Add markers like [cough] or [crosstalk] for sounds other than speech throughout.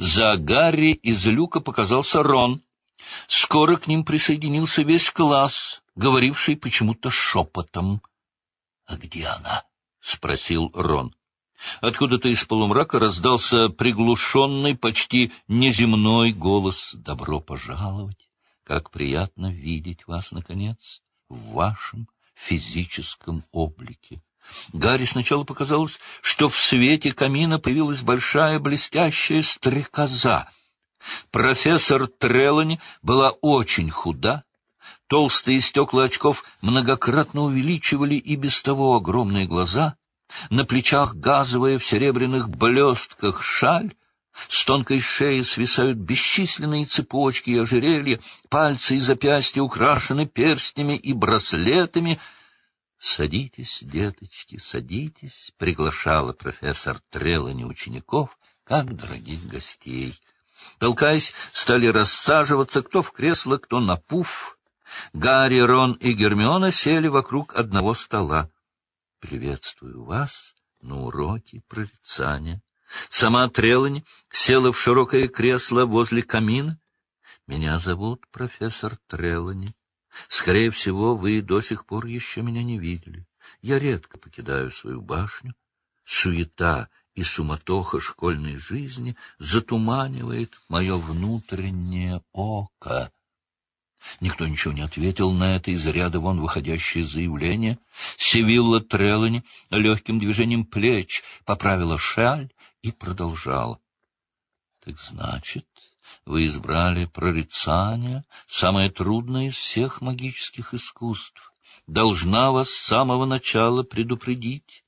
За Гарри из люка показался Рон. Скоро к ним присоединился весь класс, говоривший почему-то шепотом. — А где она? — спросил Рон. Откуда-то из полумрака раздался приглушенный, почти неземной голос. «Добро пожаловать! Как приятно видеть вас, наконец, в вашем физическом облике!» Гарри сначала показалось, что в свете камина появилась большая блестящая стрекоза. Профессор Трелани была очень худа, толстые стекла очков многократно увеличивали и без того огромные глаза — на плечах газовая в серебряных блестках шаль, с тонкой шеи свисают бесчисленные цепочки и ожерелья, пальцы и запястья украшены перстнями и браслетами. — Садитесь, деточки, садитесь, — приглашала профессор Трелани учеников, как дорогих гостей. Толкаясь, стали рассаживаться кто в кресло, кто на пуф. Гарри, Рон и Гермиона сели вокруг одного стола. Приветствую вас на уроке прорицания. Сама Трелани села в широкое кресло возле камина. Меня зовут профессор Трелани. Скорее всего, вы до сих пор еще меня не видели. Я редко покидаю свою башню. Суета и суматоха школьной жизни затуманивает мое внутреннее око. Никто ничего не ответил на это из ряда вон выходящее заявление. Севилла Трелани легким движением плеч поправила шаль и продолжала. — Так значит, вы избрали прорицание, самое трудное из всех магических искусств. Должна вас с самого начала предупредить.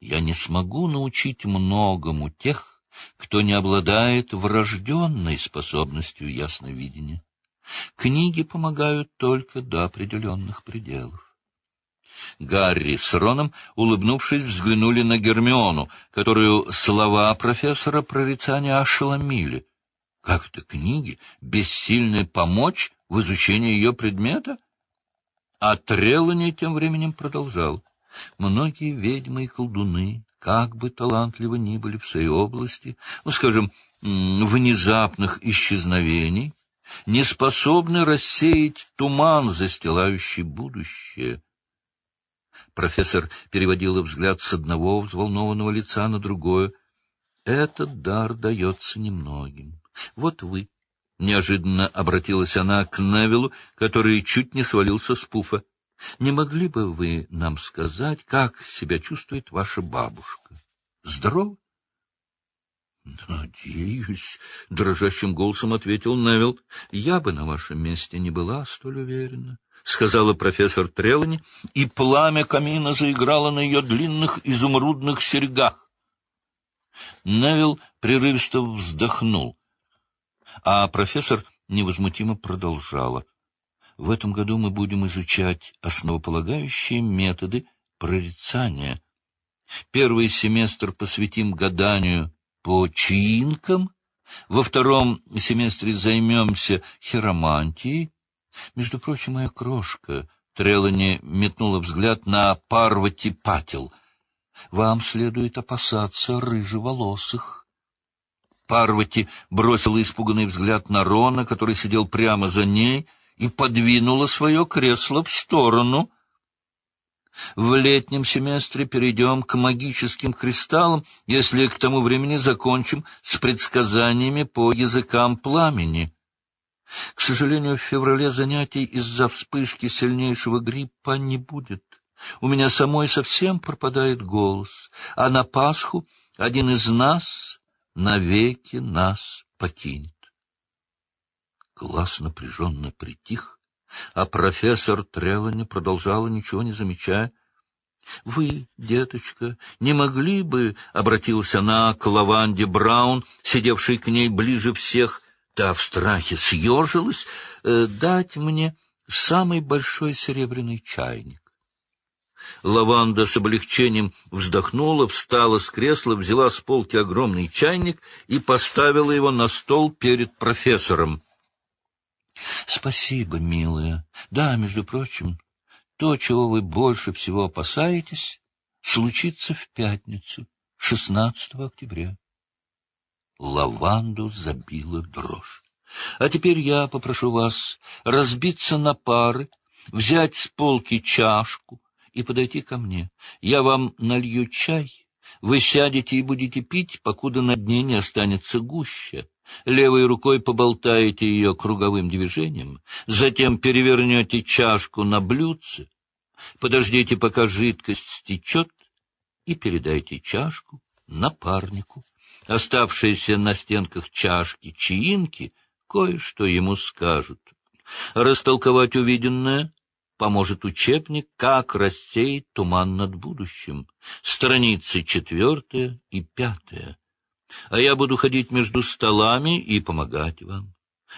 Я не смогу научить многому тех, кто не обладает врожденной способностью ясновидения. Книги помогают только до определенных пределов. Гарри с Роном, улыбнувшись, взглянули на Гермиону, которую слова профессора прорицания ошеломили. Как это книги бессильны помочь в изучении ее предмета? А Трелани тем временем продолжал. Многие ведьмы и колдуны, как бы талантливы ни были в своей области, ну, скажем, внезапных исчезновений, не способны рассеять туман, застилающий будущее. Профессор переводила взгляд с одного взволнованного лица на другое. Этот дар дается немногим. Вот вы. Неожиданно обратилась она к Невилу, который чуть не свалился с пуфа. Не могли бы вы нам сказать, как себя чувствует ваша бабушка? Здоров? — Надеюсь, — дрожащим голосом ответил Невилл. — Я бы на вашем месте не была столь уверена, — сказала профессор Трелани, и пламя камина заиграло на ее длинных изумрудных серьгах. Невилл прерывисто вздохнул, а профессор невозмутимо продолжала. — В этом году мы будем изучать основополагающие методы прорицания. Первый семестр посвятим гаданию по чаинкам, во втором семестре займемся хиромантией. Между прочим, моя крошка, Трелани метнула взгляд на Парвати Патил. Вам следует опасаться рыжеволосых. Парвати бросила испуганный взгляд на Рона, который сидел прямо за ней, и подвинула свое кресло в сторону — в летнем семестре перейдем к магическим кристаллам, если к тому времени закончим с предсказаниями по языкам пламени. К сожалению, в феврале занятий из-за вспышки сильнейшего гриппа не будет. У меня самой совсем пропадает голос, а на Пасху один из нас навеки нас покинет. Класс напряженно притих, а профессор Трелани продолжала, ничего не замечая. — Вы, деточка, не могли бы, — обратилась она к Лаванде Браун, сидевшей к ней ближе всех, та в страхе съежилась, э, — дать мне самый большой серебряный чайник. Лаванда с облегчением вздохнула, встала с кресла, взяла с полки огромный чайник и поставила его на стол перед профессором. — Спасибо, милая. Да, между прочим, то, чего вы больше всего опасаетесь, случится в пятницу, 16 октября. лаванду забила дрожь. А теперь я попрошу вас разбиться на пары, взять с полки чашку и подойти ко мне. Я вам налью чай, вы сядете и будете пить, покуда на дне не останется гуща. Левой рукой поболтаете ее круговым движением, затем перевернете чашку на блюдце, подождите, пока жидкость стечет, и передайте чашку напарнику. Оставшиеся на стенках чашки чаинки кое-что ему скажут. Растолковать увиденное поможет учебник «Как рассеять туман над будущим», страницы четвертая и пятая. А я буду ходить между столами и помогать вам.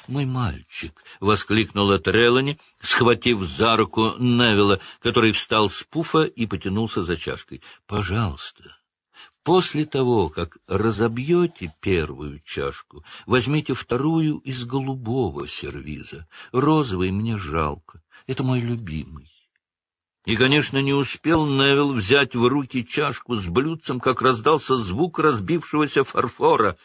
«Мой мальчик!» — воскликнула Трелани, схватив за руку Невилла, который встал с пуфа и потянулся за чашкой. «Пожалуйста, После того, как разобьете первую чашку, возьмите вторую из голубого сервиза. Розовый мне жалко. Это мой любимый. И, конечно, не успел Невил взять в руки чашку с блюдцем, как раздался звук разбившегося фарфора.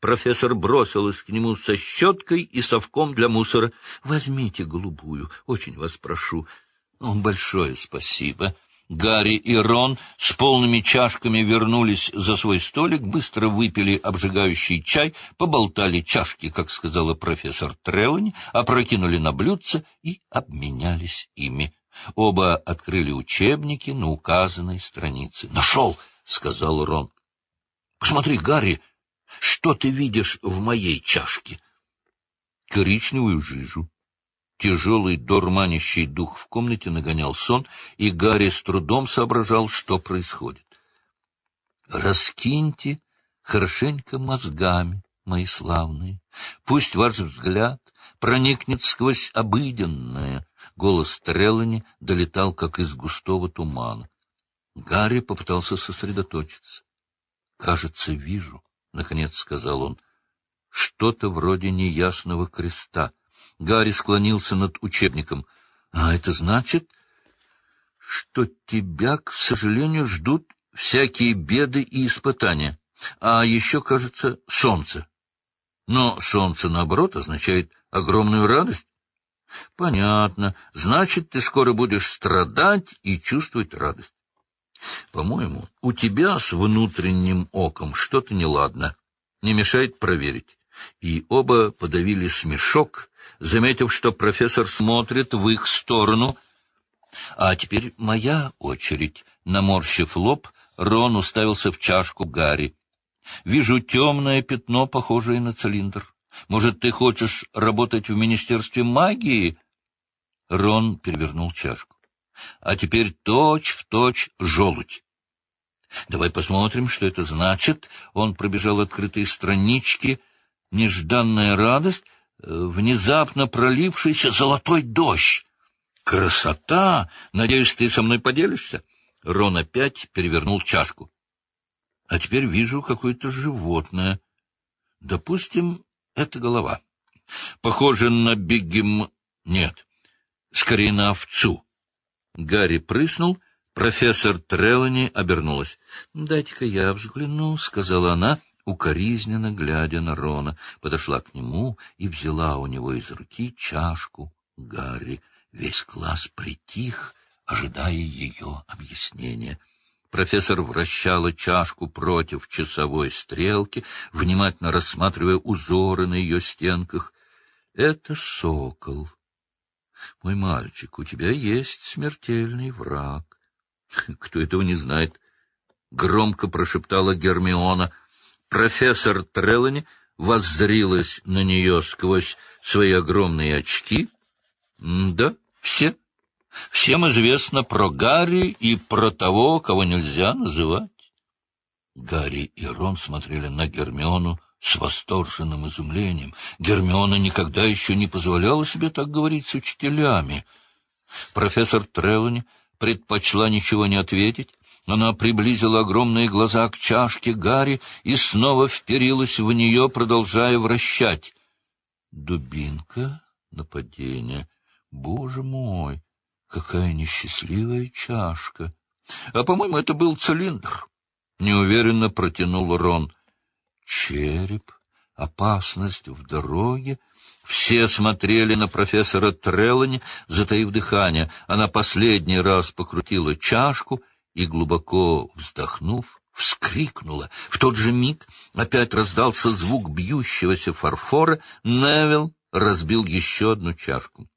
Профессор бросилась к нему со щеткой и совком для мусора. — Возьмите голубую, очень вас прошу. — Большое спасибо. Гарри и Рон с полными чашками вернулись за свой столик, быстро выпили обжигающий чай, поболтали чашки, как сказала профессор Трелани, опрокинули на блюдце и обменялись ими. Оба открыли учебники на указанной странице. «Нашел!» — сказал Рон. «Посмотри, Гарри, что ты видишь в моей чашке?» «Коричневую жижу», Тяжелый, дурманящий дух в комнате нагонял сон, и Гарри с трудом соображал, что происходит. «Раскиньте хорошенько мозгами, мои славные. Пусть ваш взгляд проникнет сквозь обыденное». Голос Треллани долетал, как из густого тумана. Гарри попытался сосредоточиться. «Кажется, вижу», — наконец сказал он, — «что-то вроде неясного креста». Гарри склонился над учебником. — А это значит, что тебя, к сожалению, ждут всякие беды и испытания. А еще, кажется, солнце. Но солнце, наоборот, означает огромную радость. Понятно. Значит, ты скоро будешь страдать и чувствовать радость. По-моему, у тебя с внутренним оком что-то неладно. Не мешает проверить и оба подавили смешок, заметив, что профессор смотрит в их сторону. А теперь моя очередь. Наморщив лоб, Рон уставился в чашку Гарри. Вижу темное пятно, похожее на цилиндр. Может, ты хочешь работать в Министерстве магии? Рон перевернул чашку. А теперь точь в точь желудь. Давай посмотрим, что это значит. Он пробежал открытые странички — нежданная радость, э, внезапно пролившийся золотой дождь. Красота! Надеюсь, ты со мной поделишься? Рон опять перевернул чашку. А теперь вижу какое-то животное. Допустим, это голова. Похоже на бегем... Нет, скорее на овцу. Гарри прыснул, профессор Трелани обернулась. — Дайте-ка я взгляну, — сказала она, укоризненно глядя на Рона, подошла к нему и взяла у него из руки чашку Гарри. Весь класс притих, ожидая ее объяснения. Профессор вращала чашку против часовой стрелки, внимательно рассматривая узоры на ее стенках. — Это сокол. — Мой мальчик, у тебя есть смертельный враг. [laughs] — Кто этого не знает? — громко прошептала Гермиона — Профессор Трелани воззрилась на нее сквозь свои огромные очки. — Да, все. Всем известно про Гарри и про того, кого нельзя называть. Гарри и Рон смотрели на Гермиону с восторженным изумлением. Гермиона никогда еще не позволяла себе так говорить с учителями. Профессор Трелани предпочла ничего не ответить, она приблизила огромные глаза к чашке Гарри и снова вперилась в нее, продолжая вращать. Дубинка, нападение. Боже мой, какая несчастливая чашка! А, по-моему, это был цилиндр. Неуверенно протянул Рон. Череп, опасность в дороге. Все смотрели на профессора Треллани, затаив дыхание. Она последний раз покрутила чашку и, глубоко вздохнув, вскрикнула. В тот же миг опять раздался звук бьющегося фарфора. Невилл разбил еще одну чашку.